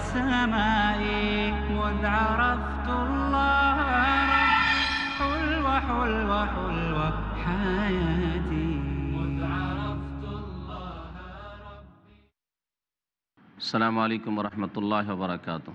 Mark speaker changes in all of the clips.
Speaker 1: السماء مذ عرفت الله ربي حلوة حلوة حلوة حياتي.
Speaker 2: السلام عليكم ورحمة الله وبركاته.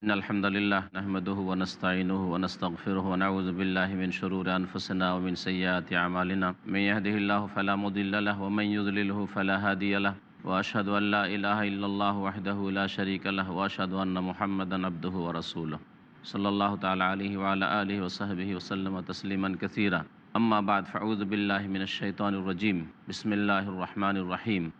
Speaker 2: إن الحمد لله نحمده ونستعينه ونستغفره ونعوذ بالله من شرور أنفسنا ومن سيئات أعمالنا. من يهده الله فلا مضل له ومن يضلله فلا هادي له. وأشهد أن لا إله إلا الله وحده لا شريك له وأشهد أن محمدا عبده ورسوله. صلى الله تعالى عليه وعلى آله وصحبه وسلم تسليما كثيرا. أما بعد، فأعوذ بالله من الشيطان الرجيم. بسم الله الرحمن الرحيم.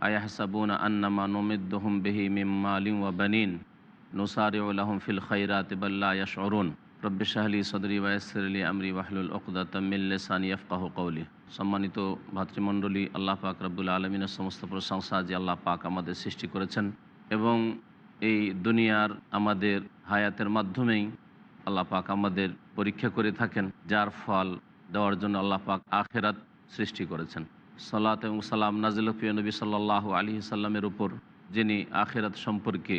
Speaker 2: أيحسبون أنما نمدهم به من مال وبنين؟ নোসারহম feel খৈরাত বল্লা ইয়াশরুন রব্বিশাহলি সদরি ওয়াসরলি আমরি ওয়াহলুল ওকদাতামিল্লানি আফকাহ কৌলি সম্মানিত ভাতৃমণ্ডলী, আল্লাহ পাক রব্বুল আলমিনের সমস্ত প্রশংসা যে আল্লাহ পাক আমাদের সৃষ্টি করেছেন এবং এই দুনিয়ার আমাদের হায়াতের মাধ্যমেই আল্লাহ পাক আমাদের পরীক্ষা করে থাকেন, যার ফল দেওয়ার জন্য আল্লাহ পাক আখেরাত সৃষ্টি করেছেন। সাল্লাত এবং সালাম নাজিল নবী সাল্লাহ আলী সাল্লামের উপর, যিনি আখেরাত সম্পর্কে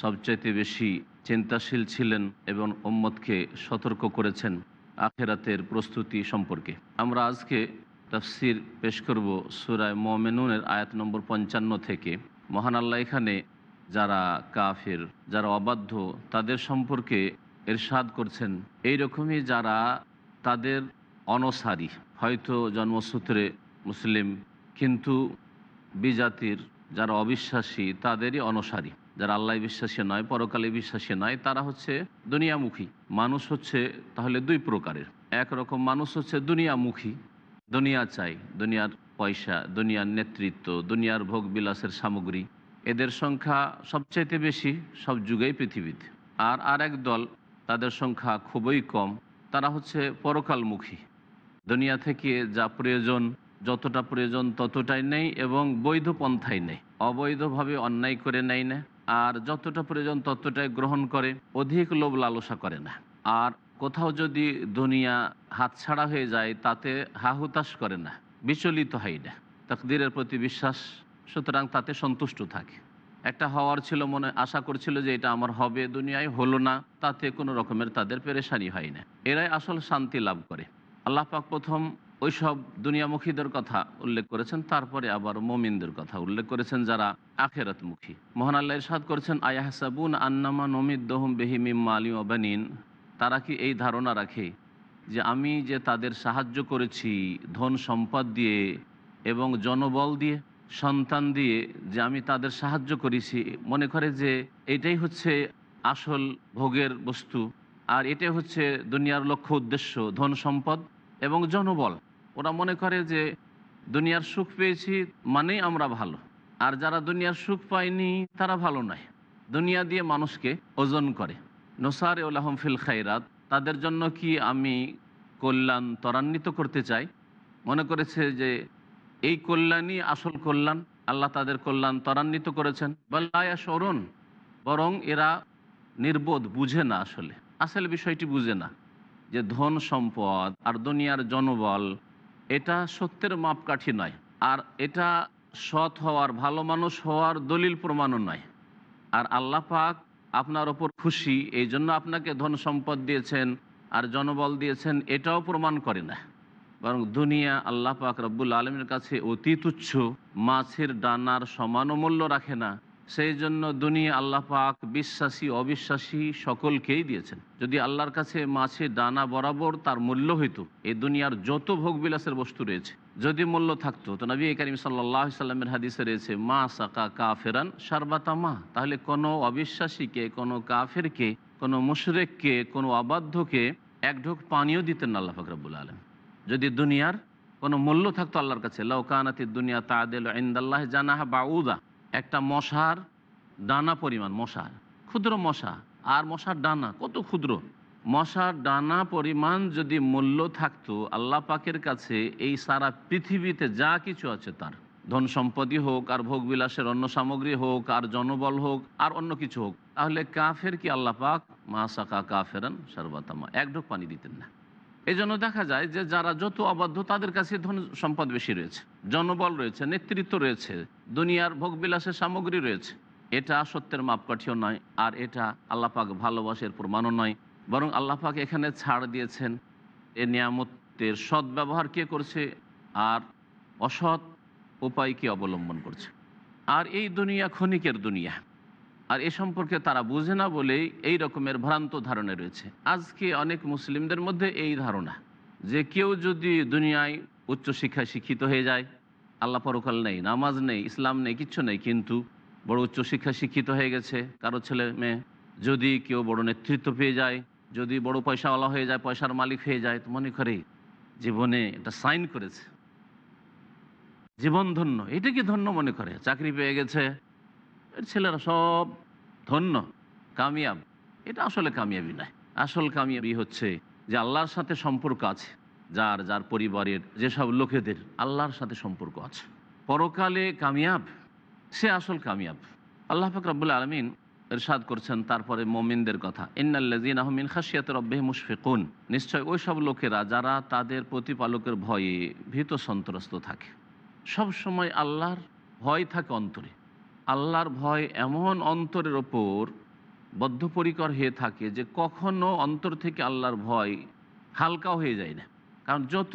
Speaker 2: সবচাইতে বেশি চিন্তাশীল ছিলেন এবং উম্মতকে সতর্ক করেছেন আখেরাতের প্রস্তুতি সম্পর্কে। আমরা আজকে তফসির পেশ করব সুরায় মোমেনুনের আয়াত নম্বর পঞ্চান্ন থেকে। মহান আল্লাহ এখানে যারা কাফের, যারা অবাধ্য, তাদের সম্পর্কে এরশাদ করছেন। এই রকমই যারা তাদের অনসারী, হয়তো জন্মসূত্রে মুসলিম, কিন্তু বিজাতির যারা অবিশ্বাসী, তাদেরই অনসারী। যারা আল্লাহ বিশ্বাসী নয় পরকালে বিশ্বাসী নয়, তারা হচ্ছে দুনিয়ামুখী। মানুষ হচ্ছে তাহলে দুই প্রকারের। একরকম মানুষ হচ্ছে দুনিয়ামুখী, দুনিয়া চাই, দুনিয়ার পয়সা, দুনিয়ার নেতৃত্ব, দুনিয়ার ভোগ বিলাসের সামগ্রী। এদের সংখ্যা সবচাইতে বেশি সব যুগেই পৃথিবীতে। আর আর এক দল, তাদের সংখ্যা খুবই কম, তারা হচ্ছে পরকালমুখী। দুনিয়া থেকে যা প্রয়োজন, যতটা প্রয়োজন ততটাই নেই এবং বৈধ পন্থাই নেই। অবৈধভাবে অন্যায় করে নেয় না। আর যতটা প্রয়োজন ততটাই গ্রহণ করে, অধিক লোভ লালসা করে না। আর কোথাও যদি দুনিয়া হাতছাড়া হয়ে যায়, তাতে হাহুতাশ করে না, বিচলিত হয় না। তকদিরের প্রতি বিশ্বাস, সুতরাং তাতে সন্তুষ্ট থাকে। একটা হওয়ার ছিল মনে, আশা করছিল যে এটা আমার হবে, দুনিয়ায় হলো না, তাতে কোনো রকমের তাদের পেরেশানি হয় না। এরাই আসল শান্তি লাভ করে। আল্লাহ পাক প্রথম ওইসব দুনিয়ামুখীদের কথা উল্লেখ করেছেন, তারপরে আবার মোমিনদের কথা উল্লেখ করেছেন যারা আখেরাতমুখী। মহান আল্লাহ ইরশাদ করেছেন, আয়াহসাবুন আন্নামা নমিদ্দহম বেহিমিম আলী ওবানিন তারা কি এই ধারণা রাখে যে আমি যে তাদের সাহায্য করেছি, ধন সম্পদ দিয়ে এবং জনবল দিয়ে, সন্তান দিয়ে যে আমি তাদের সাহায্য করেছি, মনে করে যে এটাই হচ্ছে আসল ভোগের বস্তু, আর এটাই হচ্ছে দুনিয়ার লক্ষ্য উদ্দেশ্য, ধন সম্পদ। এবং জনবল। ওরা মনে করে যে, দুনিয়ার সুখ পেয়েছি মানেই আমরা ভালো। আর যারা দুনিয়ার সুখ পায়নি, তারা ভালো নয়। দুনিয়া দিয়ে মানুষকে ওজন করে। নোসার উল্লাহম ফিল খাইরাত তাদের জন্য কি আমি কল্যাণ ত্বরান্বিত করতে চাই? মনে করেছে যে, এই কল্যাণই আসল কল্যাণ। আল্লাহ তাদের কল্যাণ ত্বরান্বিত করেছেন। বল্লায়া স্মরণ বরং এরা নির্বোধ, বুঝে না আসলে। আসলে বিষয়টি বুঝে না। যে ধন সম্পদ আর দুনিয়ার জনবল, এটা সত্যের মাপকাঠি নয়। আর এটা সৎ হওয়ার, ভালো মানুষ হওয়ার দলিল প্রমাণও নয়। আর আল্লাহ পাক আপনার ওপর খুশি, এই জন্য আপনাকে ধন সম্পদ দিয়েছেন আর জনবল দিয়েছেন, এটাও প্রমাণ করে না। বরং দুনিয়া আল্লাহ পাক রব্বুল আলমের কাছে অতি তুচ্ছ মাছের ডানার সমানও মূল্য রাখে না। সেই জন্য দুনিয়া আল্লাহ পাক বিশ্বাসী, অবিশ্বাসী সকলকেই দিয়েছেন। যদি আল্লাহর কাছে মাছে ডানা বরাবর তার মূল্য হইতো এই দুনিয়ার যত ভোগবিলাসের বস্তু রয়েছে, যদি মূল্য থাকতো, তো নবী করিম সাল্লাহ সাল্লামের হাদিসে রয়েছে, মা সাকা কাফেরান সারবাতা মা তাহলে কোনো অবিশ্বাসীকে, কোনো কাফেরকে, কোনো মুশরেককে, কোনো অবাধ্যকে এক ঢোক পানিও দিতেন না আল্লাহ ফাকরাবুল আলম যদি দুনিয়ার কোনো মূল্য থাকতো আল্লাহর কাছে লৌকানাতি দুনিয়া তাদেল ইন্দাল্লাহ জানাহা বাউদা একটা মশার ডানা পরিমাণ মশা ক্ষুদ্র মশা, আর মশার ডানা, কত ক্ষুদ্র। মশার ডানা পরিমাণ যদি মূল্য থাকতো, আল্লাহ পাকের কাছে এই সারা পৃথিবীতে যা কিছু আছে তার। ধন সম্পত্তি হোক, আর ভোগবিলাসের অন্য সামগ্রী হোক, আর জনবল হোক, আর অন্য কিছু হোক, তাহলে কাফের কি আল্লাহ পাক? মা সাকা কাফেরান সর্বাতামা। এক ঢোক পানি দিতেন না। এই জন্য দেখা যায় যে যারা যত অবাধ্য তাদের কাছে ধন সম্পদ বেশি রয়েছে। জনবল রয়েছে, নেতৃত্ব রয়েছে, দুনিয়ার ভোগবিলাসের সামগ্রী রয়েছে। এটা সত্যের মাপকাঠিও নয়, আর এটা আল্লাপাক ভালোবাসার প্রমাণও নয়। বরং আল্লাপাক এখানে ছাড় দিয়েছেন এ নিয়ামতের সৎ ব্যবহার কে করছে আর অসৎ উপায় কি অবলম্বন করছে। আর এই দুনিয়া ক্ষণিকের দুনিয়া। আর এ সম্পর্কে তারা বুঝে না বলেই এই রকমের ভ্রান্ত ধারণা রয়েছে। আজকে অনেক মুসলিমদের মধ্যে এই ধারণা যে কেউ যদি দুনিয়ায় উচ্চশিক্ষায় শিক্ষিত হয়ে যায়, আল্লাহ পরকাল নেই, নামাজ নেই, ইসলাম নেই, কিচ্ছু নেই, কিন্তু বড় উচ্চশিক্ষায় শিক্ষিত হয়ে গেছে, কারও ছেলে মেয়ে যদি কেউ বড় নেতৃত্ব পেয়ে যায়, যদি বড় পয়সাওয়ালা হয়ে যায়, পয়সার মালিক হয়ে যায়, তো মনে করে জীবনে এটা সাইন করেছে। জীবন ধন্য এটাকে ধন্য মনে করে? চাকরি পেয়ে গেছে ছেলেরা সব ধন্য, কামিয়াব। এটা আসলে কামিয়াবি নয়। আসল কামিয়াবি হচ্ছে যে আল্লাহর সাথে সম্পর্ক আছে, যার যার পরিবারের যেসব লোকেদের আল্লাহর সাথে সম্পর্ক আছে। পরকালে কামিয়াব, সে আসল কামিয়াব। আল্লাহ ফাকরাবুল আলমিন এরশাদ করছেন তারপরে মোমিনদের কথা ইন্নাল্লাজিন আহমিন খাসিয়াত রব্বে মুশফিকুন। নিশ্চয় ওই সব লোকেরা যারা তাদের প্রতিপালকের ভয়ে ভীত সন্ত্রস্ত থাকে। সব সময় আল্লাহর ভয় থাকে অন্তরে। আল্লাহর ভয় এমন অন্তরের ওপর বদ্ধপরিকর হয়ে থাকে যে কখনো অন্তর থেকে আল্লাহর ভয় হালকা হয়ে যায় না। কারণ যত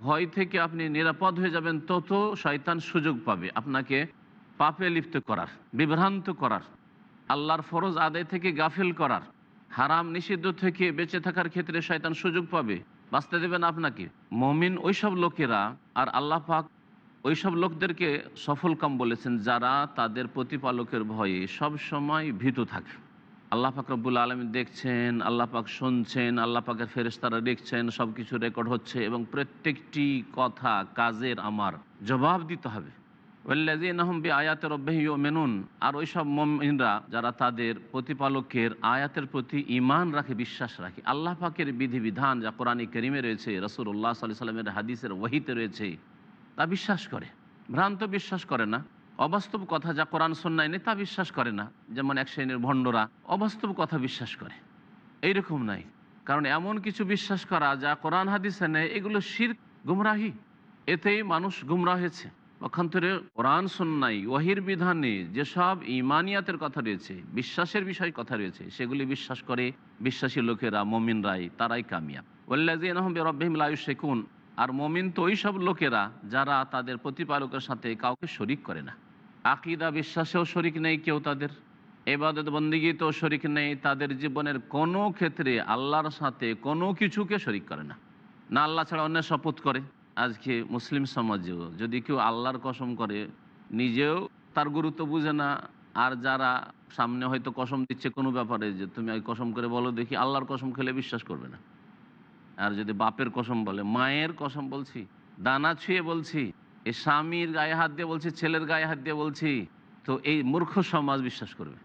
Speaker 2: ভয় থেকে আপনি নিরাপদ হয়ে যাবেন, তত শয়তান সুযোগ পাবে আপনাকে পাপে লিপ্ত করার, বিভ্রান্ত করার, আল্লাহর ফরজ আদায় থেকে গাফিল করার, হারাম নিষিদ্ধ থেকে বেঁচে থাকার ক্ষেত্রে শয়তান সুযোগ পাবে। বাঁচতে দেবেন আপনাকে। মমিন ওইসব লোকেরা আর আল্লাহ পাক ওইসব লোকদেরকে সফল কাম বলেছেন যারা তাদের প্রতিপালকের ভয়ে সব সময় ভীত থাকে। আল্লাহ পাক রব্বুল আলমী দেখছেন, আল্লাহ পাক শুনছেন, আল্লাহ পাকের ফেরেস্তারা দেখছেন সব কিছু রেকর্ড হচ্ছে এবং প্রত্যেকটি কথা কাজের আমার জবাব দিতে হবে। ওল্লাজিনহম্বি আয়াতের অব্যাহী মেনুন আর ওইসব মমিনরা যারা তাদের প্রতিপালকের আয়াতের প্রতি ইমান রাখে, বিশ্বাস রাখে। আল্লাহ পাকের বিধিবিধান যা কোরআন করিমে রয়েছে রসুল্লাহ সাল্লাহ সাল্লামের হাদিসের ওহিতে রয়েছে তা বিশ্বাস করে। ভ্রান্ত বিশ্বাস করে না। অবাস্তব কথা যা কোরআন সন্ন্যায় নেই, তা বিশ্বাস করে না। যেমন এক শ্রেণির ভণ্ডরা অবাস্তব কথা বিশ্বাস করে। এইরকম নাই কারণ এমন কিছু বিশ্বাস করা যা কোরআন হাদিসে নেই, এগুলো শির গুমরাহি। এতেই মানুষ গুমরা হয়েছে। পক্ষান্তরে কোরআন সন্ন্যাই ওয়াহির বিধানে যেসব ইমানিয়াতের কথা রয়েছে, বিশ্বাসের বিষয় কথা রয়েছে, সেগুলি বিশ্বাস করে বিশ্বাসী লোকেরা, মমিনরাই, তারাই কামিয়াব। ওল্লাজিন রব্বাহিম লায়ু শেখুন আর মমিন তো ওই সব লোকেরা যারা তাদের প্রতিপালকের সাথে কাউকে শরিক করে না। আকিদা বিশ্বাসেও শরিক নেই কেউ তাদের। এবাদত বন্দিগিতেও শরিক নেই। তাদের জীবনের কোনো ক্ষেত্রে আল্লাহর সাথে কোনো কিছুকে শরিক করে না। না আল্লাহ ছাড়া অন্য শপথ করে। আজকে মুসলিম সমাজেও যদি কেউ আল্লাহর কসম করে, নিজেও তার গুরুত্ব বুঝে না। আর যারা সামনে হয়তো কসম দিচ্ছে কোনো ব্যাপারে যে, তুমি কসম করে বলো দেখি আল্লাহর কসম খেলে বিশ্বাস করবে না। আর যদি বাপের কসম বলে, মায়ের কসম বলছি, দানা ছুঁয়ে বলছি, এ স্বামীর গায়ে হাত দিয়ে বলছি, ছেলের গায়ে হাত দিয়ে বলছি, তো এই মূর্খ সমাজ বিশ্বাস করবে।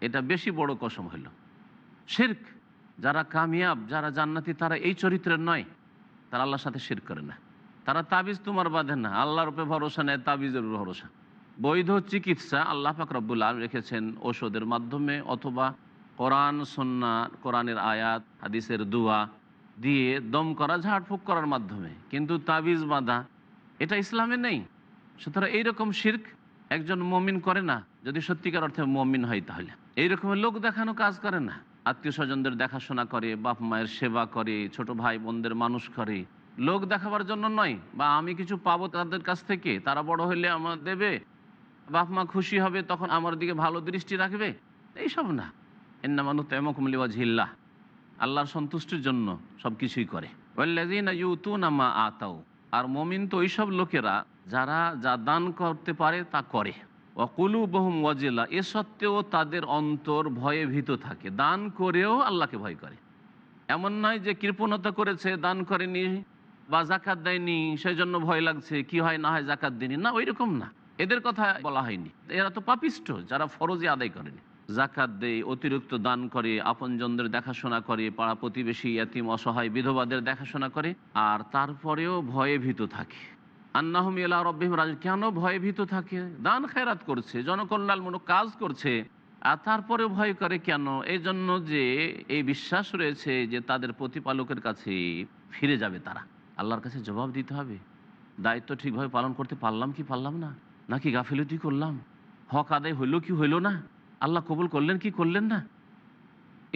Speaker 2: এটা বেশি বড় কসম হইল। শির্ক, যারা কামিয়াব, যারা জান্নাতি, তারা এই চরিত্রের নয়। তারা আল্লাহর সাথে শির করে না। তারা তাবিজ তোমার বাঁধে না। আল্লাহর উপরে ভরসা নেয়, তাবিজের ভরসা। বৈধ চিকিৎসা আল্লাহ পাক রব্বুল আলম রেখেছেন ওষুধের মাধ্যমে অথবা কোরআন সন্না কোরআনের আয়াত, হাদিসের দুয়া দিয়ে দম করা ঝাড়ফুঁক করার মাধ্যমে। কিন্তু তাবিজ বাঁধা, এটা ইসলামে নেই। সুতরাং এইরকম শির্ক একজন মমিন করে না। যদি সত্যিকার অর্থে মমিন হয় তাহলে। এইরকমের লোক দেখানো কাজ করে না। আত্মীয় স্বজনদের দেখাশোনা করে, বাপ মায়ের সেবা করে, ছোট ভাই বোনদের মানুষ করে। লোক দেখাবার জন্য নয়, বা আমি কিছু পাবো তাদের কাছ থেকে, তারা বড় হইলে আমার দেবে, বাপ মা খুশি হবে তখন আমার দিকে ভালো দৃষ্টি রাখবে, এইসব না। এন্নামানু তেমকুমলিওয়া ঝিল্লা আল্লাহর সন্তুষ্টির জন্য সব কিছুই করে আতাও আর মমিন তো ওইসব লোকেরা, যারা যা দান করতে পারে তা করে। অকুলু বহুম ওয়াজিল্লা এ সত্ত্বেও তাদের অন্তর ভয়ে ভীত থাকে। দান করেও আল্লাহকে ভয় করে। এমন নয় যে কৃপণতা করেছে, দান করেনি, বা জাকাত দেয়নি সেই জন্য ভয় লাগছে, কি হয় না হয় জাকাত দিনি না ওই রকম না। এদের কথা বলা হয়নি। এরা তো পাপিষ্ট, যারা ফরজে আদায় করেনি। জাকাত দেয় অতিরিক্ত দান করে, আপনজনদের দেখাশোনা করে, পাড়া প্রতিবেশী, এতিম, অসহায় বিধবাদের দেখাশোনা করে, আর তারপরেও ভয়ে ভীত থাকে। আন্নাহম ইলা রব্বিহিম রাজ কেন ভয়ে ভীত থাকে? দান খেরাত করছে, জনকল্যাণমূলক কাজ করছে, আর তারপরে ভয় করে কেন? এই জন্য যে এই বিশ্বাস রয়েছে যে তাদের প্রতিপালকের কাছে ফিরে যাবে তারা। আল্লাহর কাছে জবাব দিতে হবে। দায়িত্ব ঠিকভাবে পালন করতে পারলাম কি পারলাম না? নাকি গাফিলতি করলাম? হক আদায় হইল কি হইল না? আল্লাহ কবুল করলেন, কি করলেন না?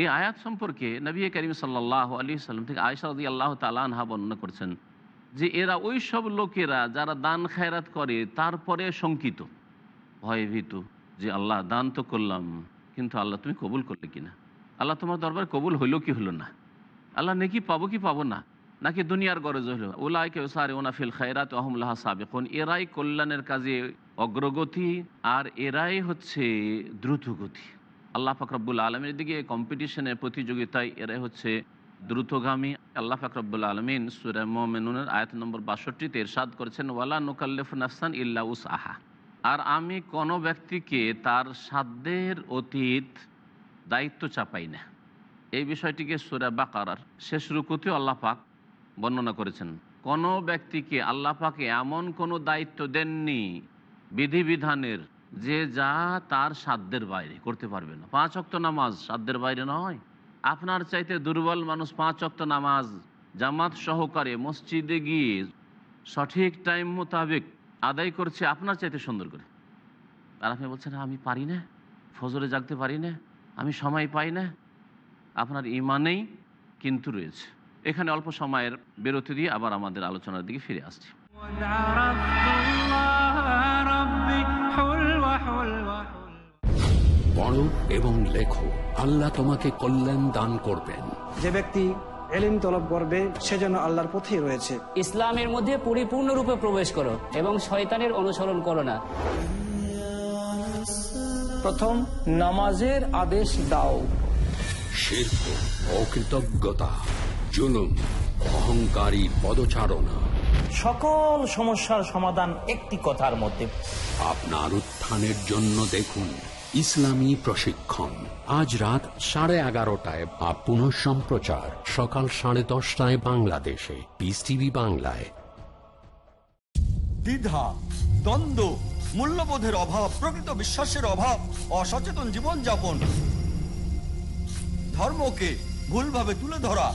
Speaker 2: এই আয়াত সম্পর্কে নবী করিম সাল্লাহ আলী সাল্লাম থেকে আয়সাদি আল্লাহ তালানহা বর্ণনা করছেন যে এরা ওই সব লোকেরা যারা দান খায়রাত করে, তারপরে শঙ্কিত ভয়ে ভীত যে আল্লাহ দান তো করলাম, কিন্তু আল্লাহ তুমি কবুল করলে কিনা? আল্লাহ তোমার দরবার কবুল হইল কি হলো না? আল্লাহ নেকি পাবো কি পাবো না? নাকি দুনিয়ার গরজ হইল? ওলাইকে সারে ওনাফিল খায়রাত আহমলাহা সাবেকুন। এরাই কল্যাণের কাজে অগ্রগতি আর এরাই হচ্ছে দ্রুতগতি। আল্লাহ ফাকরাবুল আলমের দিকে কম্পিটিশনের প্রতিযোগিতায় এরাই হচ্ছে দ্রুতগামী। আল্লাহ ফাকরাবুল আলমিন সুরে মোমেনুনের আয়াত নম্বর বাষট্টিতে এরশাদ করেছেন, ওয়ালা নুকাল্লিফ নাফসান ইল্লা উস আহা আর আমি কোনো ব্যক্তিকে তার সাধ্যের অতীত দায়িত্ব চাপাই না। এই বিষয়টিকে সুরা বাকারার শেষ রুকুতে আল্লাহ পাক বর্ণনা করেছেন, কোনো ব্যক্তিকে আল্লাহ পাকে এমন কোনো দায়িত্ব দেননি বিধিবিধানের যে যা তার সাধ্যের বাইরে করতে পারবে না। পাঁচ অক্ত নামাজ সাধ্যের বাইরে নয়। আপনার চাইতে দুর্বল মানুষ পাঁচ অক্ত নামাজ, জামাত সহকারে মসজিদে গিয়ে সঠিক টাইম মোতাবেক আদায় করছে আপনার চাইতে সুন্দর করে। আর আপনি বলছেন, আমি পারি না, ফজরে জাগতে পারি না, আমি সময় পাই না। আপনার ইমানেই কিন্তু রয়েছে। এখানে অল্প সময়ের বিরতি দিয়ে আবার আমাদের আলোচনার দিকে ফিরে আসছি।
Speaker 3: পড়ো এবং লেখো আল্লাহ তোমাকে কল্যাণ দান করবেন।
Speaker 4: যে ব্যক্তি এলিম তলব করবে সেজন্য আল্লাহর পথে রয়েছে।
Speaker 5: ইসলামের মধ্যে পরিপূর্ণরূপে প্রবেশ করো এবং শয়তানের অনুসরণ করো না।
Speaker 6: প্রথম নামাজের আদেশ দাও।
Speaker 3: শিল্প অকৃতজ্ঞতা জুলুম অহংকারী পদচারণা।
Speaker 6: সকল সমস্যার সমাধান একটি কথার মধ্যে।
Speaker 3: আপনার উত্থানের জন্য দেখুন ইসলামী প্রশিক্ষণ। আজ রাত সাড়ে এগারোটায় বা পুনঃ সম্প্রচার সকাল সাড়ে দশটায় বাংলাদেশে। পিস টিভি বাংলায়।
Speaker 7: দ্বিধা দ্বন্দ্ব মূল্যবোধের অভাব প্রকৃত বিশ্বাসের অভাব অসচেতন জীবনযাপন। ধর্মকে ভুলভাবে তুলে ধরা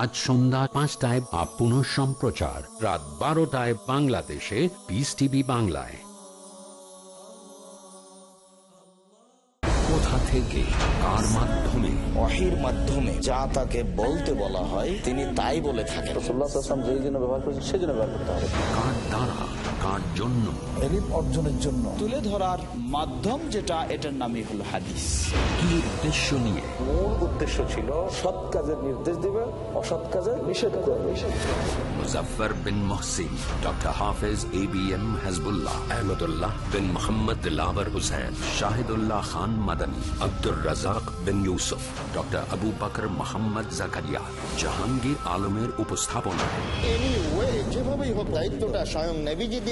Speaker 3: আজ সন্ধ্যা পাঁচটায় বা পুনঃ সম্প্রচার। রাত বারোটায় বাংলাদেশে পিস টিভি বাংলায়। কোথা থেকে কার মাধ্যমে?
Speaker 8: মাধ্যমে যা তাকে বলতে বলা হয় তিনি তাই বলে থাকেন। ব্যবহার করেছেন সেই জন্য ব্যবহার করতে হবে।
Speaker 3: কার দ্বারা? কার জন্য।
Speaker 8: অর্জনের জন্য। তুলে ধরার মাধ্যম যেটা এটার নামই হলো হাদিস।
Speaker 3: কি উদ্দেশ্য নিয়ে?
Speaker 8: মূল উদ্দেশ্য ছিল সৎ কাজের নির্দেশ দিবে অসৎ কাজের নিষেধ করবে।
Speaker 3: Muzaffar bin Mohsin doctor Hafez A B M Hasbullah Ahmadullah bin Mohammad Dilawar Hussain Shahidullah Khan Madani Abdur Razzak bin Yusuf doctor Abu Bakar Mohammad Zakaria Jahangir আলমের উপস্থাপনা।
Speaker 9: যেভাবেই হোক দায়িত্বটা স্বয়ং দিয়ে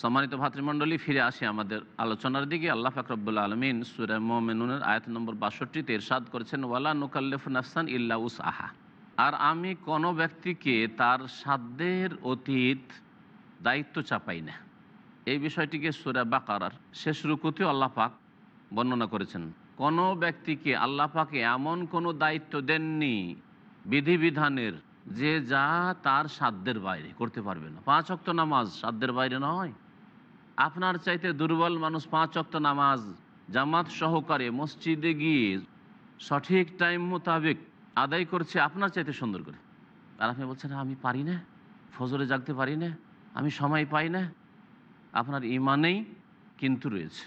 Speaker 2: সম্মানিত ভাতৃমণ্ডলী, ফিরে আসি আমাদের আলোচনার দিকে। আল্লাহ ফাকরবুল্লা আলমিন সুরে মোমেনুনের আয়াত নম্বর বাষট্টিতে ইরশাদ করেছেন, ওয়ালা নুকাল্লিফ নাফসান ইল্লা উস আহা আর আমি কোনো ব্যক্তিকে তার সাধ্যের অতীত দায়িত্ব চাপাই না। এই বিষয়টিকে সুরে বাকারার শেষ রুকুতেও আল্লাহ পাক বর্ণনা করেছেন। কোনো ব্যক্তিকে আল্লাহ পাকে এমন কোনো দায়িত্ব দেননি বিধিবিধানের যে যা তার সাধ্যের বাইরে করতে পারবে না। পাঁচ অক্ত নামাজ সাধ্যের বাইরে নয়। আপনার চাইতে দুর্বল মানুষ পাঁচ অক্ত নামাজ, জামাত সহকারে মসজিদে গিয়ে সঠিক টাইম মোতাবেক আদায় করছে আপনার চাইতে সুন্দর করে। আর আপনি বলছেন, আমি পারি না, ফজরে জাগতে পারি না, আমি সময় পাই না। আপনার ইমানেই কিন্তু রয়েছে।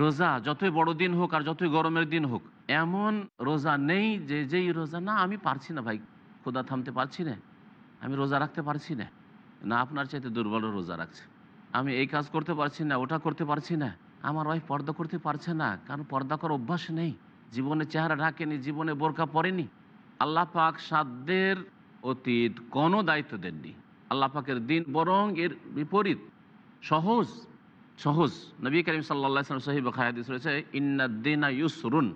Speaker 2: রোজা যতই বড় দিন হোক আর যতই গরমের দিন হোক, এমন রোজা নেই যে যেই রোজা, না, আমি পারছি না ভাই খোদা থামতে পারছি না, আমি রোজা রাখতে পারছি না। না, আপনার চাইতে দুর্বল রোজা রাখছে। আমি এই কাজ করতে পারছি না, ওটা করতে পারছি না। আমার ওয়াইফ পর্দা করতে পারছে না, কারণ পর্দা করার অভ্যাস নেই। জীবনে চেহারা ঢাকেনি, জীবনে বোরকা পড়েনি আল্লাহ পাক সাধ্যের অতীত কোনো দায়িত্ব দেননি। আল্লাহ পাকের দিন বরং এর বিপরীত। সহজ সহজ। নবী করিম সাল্লা সাহিব খায়াদিস রয়েছে ইন্নাদ্দিনা ইউসরুন।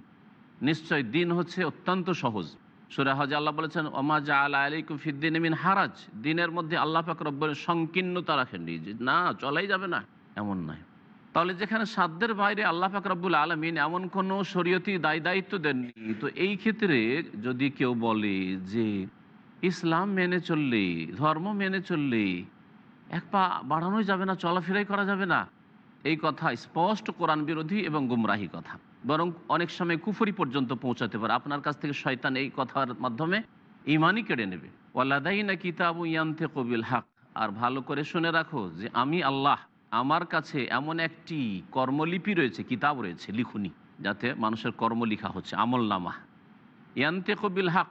Speaker 2: নিশ্চয় দিন হচ্ছে অত্যন্ত সহজ। সুরা হজ, আল্লাহ বলেছেন ওমাজা আলা আলাইকুম ফিদ্দিন মিন হারাজ। দিনের মধ্যে আল্লাহ পাক রব্বরের সংকীর্ণতা রাখেননি যে না, চলাই যাবে না, এমন নয়। তাহলে যেখানে সাধ্যের বাইরে আল্লাহ পাক রব্বুল আলমিন এমন কোনো শরীয়তি দায় দায়িত্ব দেননি? তো এই ক্ষেত্রে যদি কেউ বলে যে, ইসলাম মেনে চললে, ধর্ম মেনে চললে এক পা বাড়ানোই যাবে না, চলাফেরাই করা যাবে না। এই কথা স্পষ্ট কোরআন বিরোধী এবং গুমরাহী কথা। বরং অনেক সময় কুফরি পর্যন্ত পৌঁছাতে পারে। আপনার কাছ থেকে শয়তান এই কথার মাধ্যমে ইমানই কেড়ে নেবে। ওয়াল্লাদাই না কিতাবু ইয়ান্তে কবিল হাক। আর ভালো করে শুনে রাখো যে আমি আল্লাহ, আমার কাছে এমন একটি কর্মলিপি রয়েছে, কিতাব রয়েছে, লিখুনি, যাতে মানুষের কর্ম লিখা হচ্ছে, আমল নামা। ইয়ান্তে কবিল হাক,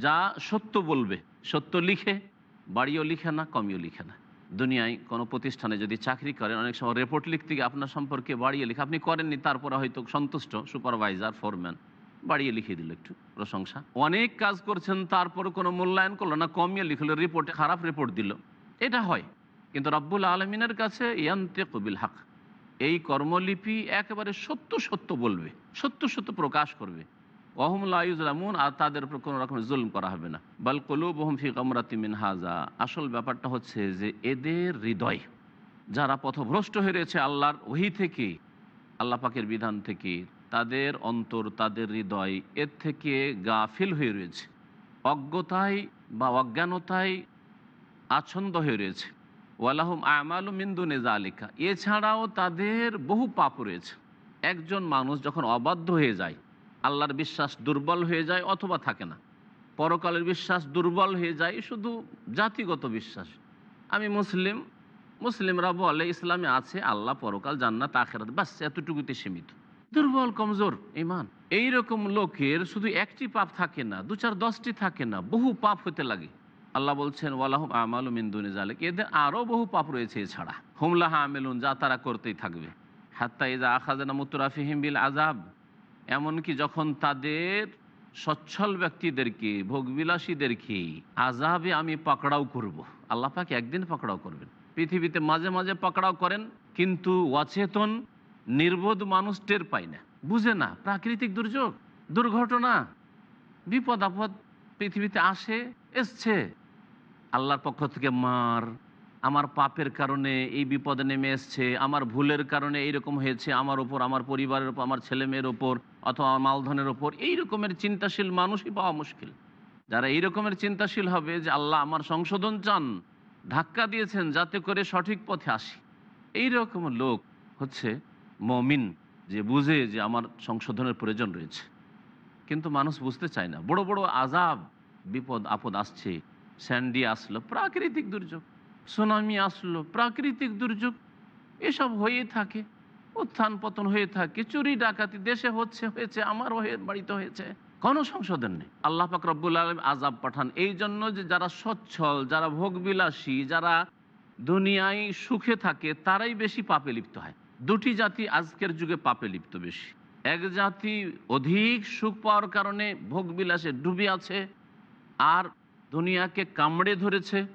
Speaker 2: যা সত্য বলবে, সত্য লিখে, বাড়িও লিখে না, কমিও লিখে না। দুনিয়ায় কোনো প্রতিষ্ঠানে যদি চাকরি করেন, অনেক সময় রিপোর্ট লিখতে গিয়ে আপনার সম্পর্কে বাড়িয়ে লিখে, আপনি করেননি, তারপরে হয়তো সন্তুষ্ট সুপারভাইজার ফোরম্যান বাড়িয়ে লিখে দিল একটু প্রশংসা। অনেক কাজ করছেন তারপর কোনো মূল্যায়ন করল না, কমিয়ে লিখলো রিপোর্টে খারাপ রিপোর্ট দিল। এটা হয়। কিন্তু রব্বুল আলমিনের কাছে ইয়ান্তে কবিল হাক। এই কর্মলিপি একেবারে সত্য সত্য বলবে, সত্য সত্য প্রকাশ করবে। ওহমুল্লাহমুন আর তাদের উপর কোনো রকম জুলম করা হবে না। বাল কলুব ওহম ফি কমরাতি মিন হাজা আসল ব্যাপারটা হচ্ছে যে এদের হৃদয়, যারা পথভ্রষ্ট হয়ে রয়েছে আল্লাহর ওহি থেকে, আল্লাহ পাকের বিধান থেকে, তাদের অন্তর, তাদের হৃদয়, এর থেকে গাফিল হয়ে রয়েছে। অজ্ঞতায় বা অজ্ঞানতায় আচ্ছন্দ হয়ে রয়েছে। ওয়ালাহুম আমালু মিন্দু নেজা আলিকা এছাড়াও তাদের বহু পাপ রয়েছে। একজন মানুষ যখন অবাধ্য হয়ে যায় আল্লাহর বিশ্বাস দুর্বল হয়ে যায় অথবা থাকে না। পরকালের বিশ্বাস দুর্বল হয়ে যায়, শুধু জাতিগত বিশ্বাস। আমি মুসলিম, মুসলিমরা বলে ইসলামে আছে, আল্লাহ পরকাল জান্নাত, আখেরাত বাস এতটুকুতে সীমিত। দুর্বল, কমজোর ইমান এইরকম লোকের শুধু একটি পাপ থাকে না, দু চার দশটি থাকে না, বহু পাপ হতে লাগে। আল্লাহ বলছেন, ওয়ালাহুম আমাল মিন্দুনি জালেক এদের আরও বহু পাপ রয়েছে এছাড়া। হুমলাহা আমেলুন, যা তারা করতেই থাকবে। হাত্তা ইজা আখাজানা মুতরাফিহিম বিল আজাব এমনকি যখন তাদের সচ্ছল ব্যক্তিদেরকে, ভোগবিলাসীদেরকে আজাবে আমি পাকড়াও করব। আল্লাহ পাকে একদিন পাকড়াও করবেন পৃথিবীতে মাঝে মাঝে পাকড়াও করেন, কিন্তু অচেতন নির্বোধ মানুষ টের পায় না বুঝে না, প্রাকৃতিক দুর্যোগ, দুর্ঘটনা, বিপদ আপদ পৃথিবীতে আসে, এসছে আল্লাহর পক্ষ থেকে মার আমার পাপের কারণে এই বিপদে নেমে এসছে, আমার ভুলের কারণে এইরকম হয়েছে আমার ওপর আমার পরিবারের ওপর আমার ছেলে মেয়ের ওপর অথবা আমার মালধনের ওপর এই রকমের চিন্তাশীল মানুষই পাওয়া মুশকিল। যারা এই রকমের চিন্তাশীল হবে যে আল্লাহ আমার সংশোধন চান, ধাক্কা দিয়েছেন যাতে করে সঠিক পথে আসি। এই রকম লোক হচ্ছে মমিন যে বুঝে যে আমার সংশোধনের প্রয়োজন রয়েছে। কিন্তু মানুষ বুঝতে চায় না। বড় বড় আজাব, বিপদ, আপদ আসছে, স্যান্ডি আসলো, প্রাকৃতিক দুর্যোগ। সুনামি আসলো, প্রাকৃতিক দুর্যোগ, এসব হয়ে থাকে, উত্থান পতন হয়ে থাকে, চুরি ডাকাতি দেশে হচ্ছে, হয়েছে, আমার হয়ে বাড়িতে হয়েছে। কোনো সংশোধন নেই। আল্লাহ পাক রব্বুল আলম আজাব পাঠান। এই জন্য যে যারা সচ্ছল, যারা ভোগবিলাসী, যারা দুনিয়ায় সুখে থাকে, তারাই বেশি পাপে লিপ্ত হয়। দুটি জাতি আজকের যুগে পাপে লিপ্ত বেশি। এক জাতি অধিক সুখ পাওয়ার কারণে ভোগবিলাসে ডুবে আছে, আর দুনিয়াকে কামড়ে ধরেছে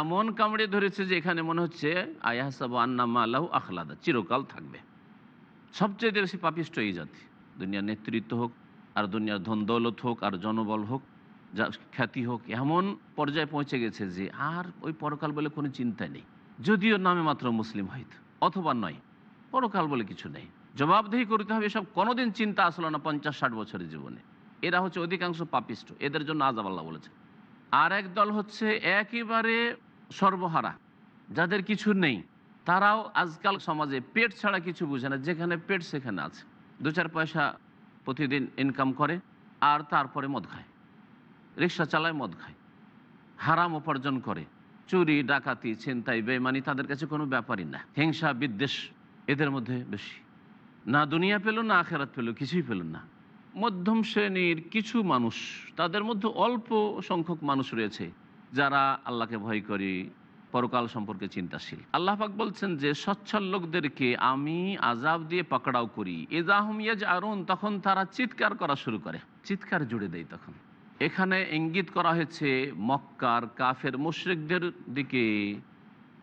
Speaker 2: এমন কামড়ে ধরেছে যে এখানে মনে হচ্ছে আয়াসাব আন্নামা আল্লাহ আখলাদা, চিরকাল থাকবে। সবচেয়ে বেশি পাপিষ্ট এই জাতি। দুনিয়ার নেতৃত্ব হোক, আর দুনিয়ার ধন দৌলত হোক, আর জনবল হোক, যা খ্যাতি হোক, এমন পর্যায়ে পৌঁছে গেছে যে আর ওই পরকাল বলে কোনো চিন্তা নেই। যদিও নামে মাত্র মুসলিম হয়তো, অথবা নয়, পরকাল বলে কিছু নেই। জবাবদেহি করতে হবে, এসব কোনোদিন চিন্তা আসলো না পঞ্চাশ ষাট বছরের জীবনে। এরা হচ্ছে অধিকাংশ পাপিষ্ট, এদের জন্য আজাব আল্লাহ বলেছে আর এক দল হচ্ছে একেবারে সর্বহারা, যাদের কিছু নেই। তারাও আজকাল সমাজে পেট ছাড়া কিছু বুঝে না, যেখানে পেট সেখানে আছে। দু চার পয়সা প্রতিদিন ইনকাম করে, আর তারপরে মদ খায়। রিক্সা চালায়, মদ খায়। হারাম উপার্জন করে। চুরি, ডাকাতি, ছিনতাই বেমানি তাদের কাছে কোনো ব্যাপারই না। হিংসা, বিদ্বেষ এদের মধ্যে বেশি। না দুনিয়া পেল, না আখেরাত পেল, কিছুই পেল না। মধ্যম শ্রেণির কিছু মানুষ, তাদের মধ্যে অল্প সংখ্যক মানুষ রয়েছে, যারা আল্লাহকে ভয় করে, পরকাল সম্পর্কে চিন্তাশীল। আল্লাহ পাক বলছেন যে, সচ্ছল লোকদেরকে আমি আজাব দিয়ে পাকড়াও করি। এজাহম ইয়াজ আরুন তখন তারা চিৎকার করা শুরু করে। চিৎকার জুড়ে দেয় তখন। এখানে ইঙ্গিত করা হয়েছে, মক্কার কাফের মুশরিকদের দিকে,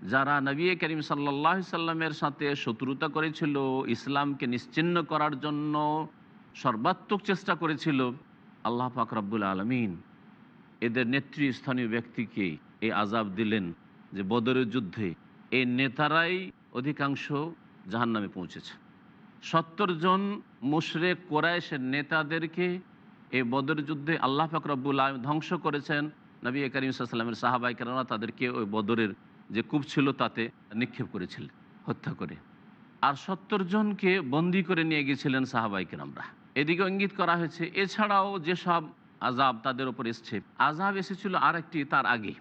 Speaker 2: যারা নবী করিম সাল্লাহ সাল্লামের সাথে শত্রুতা করেছিল, ইসলামকে নিশ্চিন্ন করার জন্য সর্বাত্মক চেষ্টা করেছিল আল্লাহ পাক রব্বুল আলমিন। এদের নেতৃস্থানীয় ব্যক্তিকে এই আজাব দিলেন যে বদরের যুদ্ধে এই নেতারাই অধিকাংশ জাহান নামে পৌঁছেছে। সত্তর জন মুশরেক কোরাইশের নেতাদেরকে এই বদরের যুদ্ধে আল্লাহ পাক রব্বুল আলম ধ্বংস করেছেন। নবী করিম সাল্লামের সাহাবাই কেননা তাদেরকে ওই বদরের যে কূপ ছিল তাতে নিক্ষেপ করেছিলেন হত্যা করে। আর সত্তর জনকে বন্দি করে নিয়ে গিয়েছিলেন সাহাবাইকের আমরা এদিকে ইঙ্গিত করা হয়েছে, এছাড়াও যেসব আজাব তাদের ওপর এসছে। আজাব এসেছিল আর একটি তার আগে।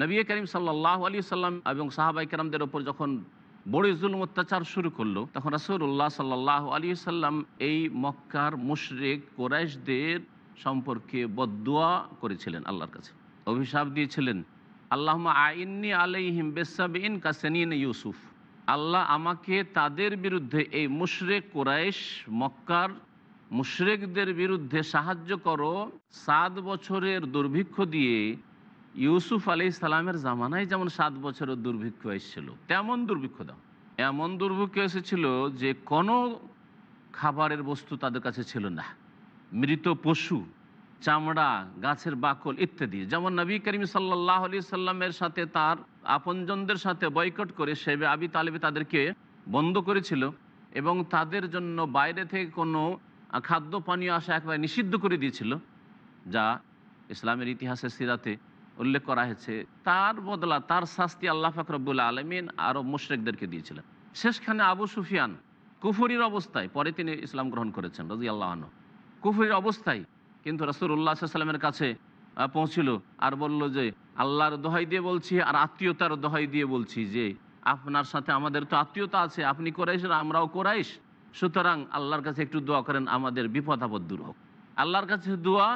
Speaker 2: নবী করিম সাল্লাহ আলী সাল্লাম এবং সাহাবাই কেরামদের ওপর যখন বড় জুলুম অত্যাচার শুরু করল, তখন রাসুল্লাহ সাল্লাহ আলী সাল্লাম এই মক্কার মুশরেক কোরাইশদের সম্পর্কে বদুয়া করেছিলেন আল্লাহর কাছে। অভিশাপ দিয়েছিলেন আল্লাহ আইননি আলাইহিম বেসাবিন কাসেনিন ইউসুফ। আল্লাহ আমাকে তাদের বিরুদ্ধে এই মুশরেক কোরাইশ মক্কার মুশরেকদের বিরুদ্ধে সাহায্য করো, সাত বছরের দুর্ভিক্ষ দিয়ে ইউসুফ আলি সালামের জামানায় যেমন সাত বছরের দুর্ভিক্ষ এসেছিল, তেমন দুর্ভিক্ষ দাও। এমন দুর্ভিক্ষ এসেছিল যে কোনো খাবারের বস্তু তাদের কাছে ছিল না। মৃত পশু, চামড়া, গাছের বাকল ইত্যাদি। যেমন নবী করিম সাল্লাহ আলি সাল্লামের সাথে তার আপনজনদের সাথে বয়কট করে সেবে আবি তালেবে তাদেরকে বন্ধ করেছিল এবং তাদের জন্য বাইরে থেকে কোনো খাদ্য পানীয় আসা একবারে নিষিদ্ধ করে দিয়েছিল, যা ইসলামের ইতিহাসের সিরাতে উল্লেখ করা হয়েছে। তার বদলা তার শাস্তি আল্লাহ ফাকরবুল আলমিন আরব মুশরেকদেরকে দিয়েছিলেন। শেষখানে আবু সুফিয়ান কুফুরির অবস্থায়, পরে তিনি ইসলাম গ্রহণ করেছেন রাজি আল্লাহ কুফুরির অবস্থায় কিন্তু রাসুল্লাহ সাল্লামের কাছে পৌঁছিল আর বলল যে, আল্লাহর দোহাই দিয়ে বলছি আর আত্মীয়তার দোহাই দিয়ে বলছি যে, আপনার সাথে আমাদের তো আত্মীয়তা আছে, আপনি কোরাইশ আমরাও কোরাইশ। সুতরাং আল্লাহর কাছে একটু দোয়া করেন, আমাদের বিপদ আপদ দূর হোক। আল্লাহর কাছে দোয়া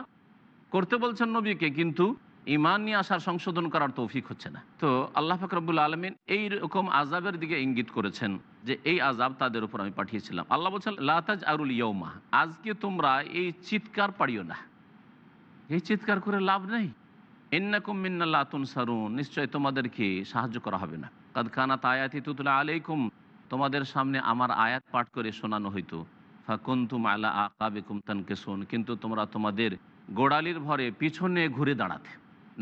Speaker 2: করতে বলছেন নবীকে, কিন্তু ইমান নিয়ে আসার সংশোধন করার তৌফিক হচ্ছে না। তো আল্লাহ ফাকরবুল আলমিন এই রকম আজাবের দিকে ইঙ্গিত করেছেন যে, এই আজাব তাদের উপর আমি পাঠিয়েছিলাম। আল্লাহ বলছেন লাতাজ আরুল ইয়মা আজকে তোমরা এই চিৎকার পারিও না। এই চিৎকার করে লাভ নেই। ইন্নাকুম মিন্নাল্লাতুন সারুন নিশ্চয় তোমাদেরকে সাহায্য করা হবে না। কাদ কানাত আয়াতি তুতলা আলাইকুম তোমাদের সামনে আমার আয়াত পাঠ করে শোনানো হইতো। ফাকুন্তুম আলা আকাবিকুম শোন কিন্তু তোমরা তোমাদের গোড়ালির ভরে পিছনে ঘুরে দাঁড়াতে।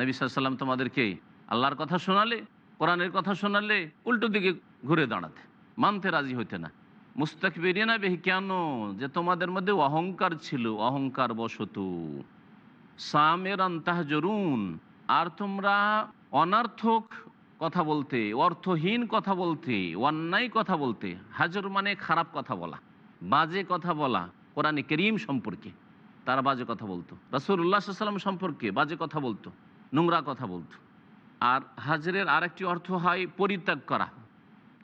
Speaker 2: নবী সাল্লাম তোমাদেরকে আল্লাহর কথা শোনালে, কোরআনের কথা শোনালে উল্টো দিকে ঘুরে দাঁড়াতে। মানতে রাজি হইতে না। মুস্তাক বেরিয়ে না বেহি, কেন যে তোমাদের মধ্যে অহংকার ছিল, অহংকার বশত। সামের আন্তাহ জরুন আর তোমরা অনার্থক কথা বলতে, অর্থহীন কথা বলতে, অন্যায় কথা বলতে, হাজর মানে খারাপ কথা বলা, বাজে কথা বলা, কোরআনে করিম সম্পর্কে তারা বাজে কথা বলতো রাসুল্লাহ সাল্লাম সম্পর্কে বাজে কথা বলতো, নোংরা কথা বলতো। আর হাজরের আরেকটি অর্থ হয় পরিত্যাগ করা,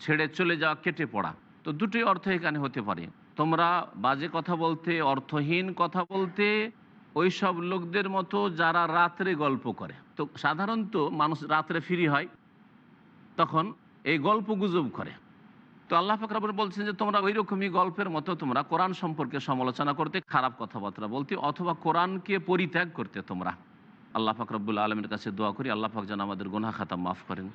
Speaker 2: ছেড়ে চলে যাওয়া, কেটে পড়া। তো দুটোই অর্থ এখানে হতে পারে। তোমরা বাজে কথা বলতে, অর্থহীন কথা বলতে ওই সব লোকদের মতো যারা রাত্রে গল্প করে। তো সাধারণত মানুষ রাত্রে ফ্রি হয় তখন এই গল্প গুজব করে। তো আল্লাহ ফাকরাবর বলছেন যে তোমরা ওই রকমই গল্পের মতো তোমরা কোরআন সম্পর্কে সমালোচনা করতে খারাপ কথাবার্তা বলতে অথবা কোরআনকে পরিত্যাগ করতে তোমরা। আল্লাহ ফাকরাবুল আলমের কাছে দোয়া করি আল্লাহ ফাক যেন আমাদের গুনাহ খাতা মাফ করেন।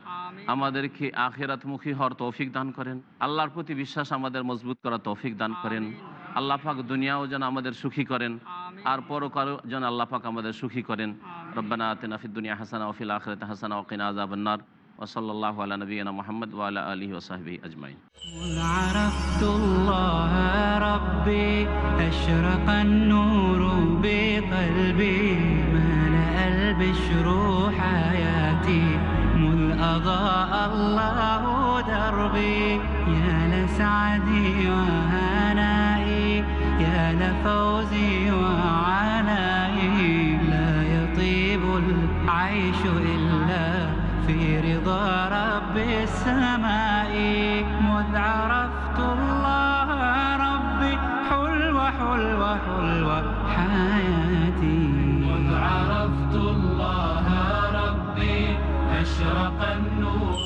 Speaker 2: আমাদেরকে আখেরাতমুখী হওয়ার তৌফিক দান করেন। আল্লাহর প্রতি বিশ্বাস আমাদের মজবুত করার তৌফিক দান করেন। আল্লাহ পাক দুনিয়াও যেন আমাদের সুখী করেন। আর পরকারও যেন আল্লাহ পাক আমাদের সুখী করেন। রব্বানা আতিনা ফিদ দুনিয়া হাসানা ওফিল আখরাত হাসানা ওকিনা আযাবান্নার وصلى الله على نبينا محمد وعلى آله وصحبه أجمعين.
Speaker 1: عرفت الله ربي أشرق النور بقلبي ملأ البشر حياتي. مذ أضاء الله دربي يا لسعدي وهنائي يا لفوزي رضا رب السماء مذ عرفت الله ربي حلوة حلوة حلوة حياتي مذ عرفت الله ربي أشرق النور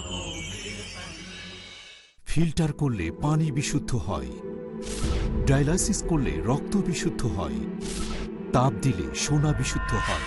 Speaker 9: ফিল্টার করলে পানি বিশুদ্ধ হয় ডায়ালাইসিস করলে রক্ত বিশুদ্ধ হয় তাপ দিলে সোনা বিশুদ্ধ হয়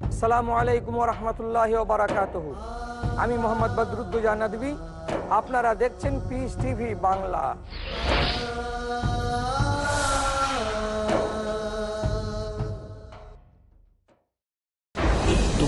Speaker 4: সালামু আলাইকুম আমি মোহাম্মদ বদরুদ্দুজা আপনারা দেখছেন পিস টিভি বাংলা।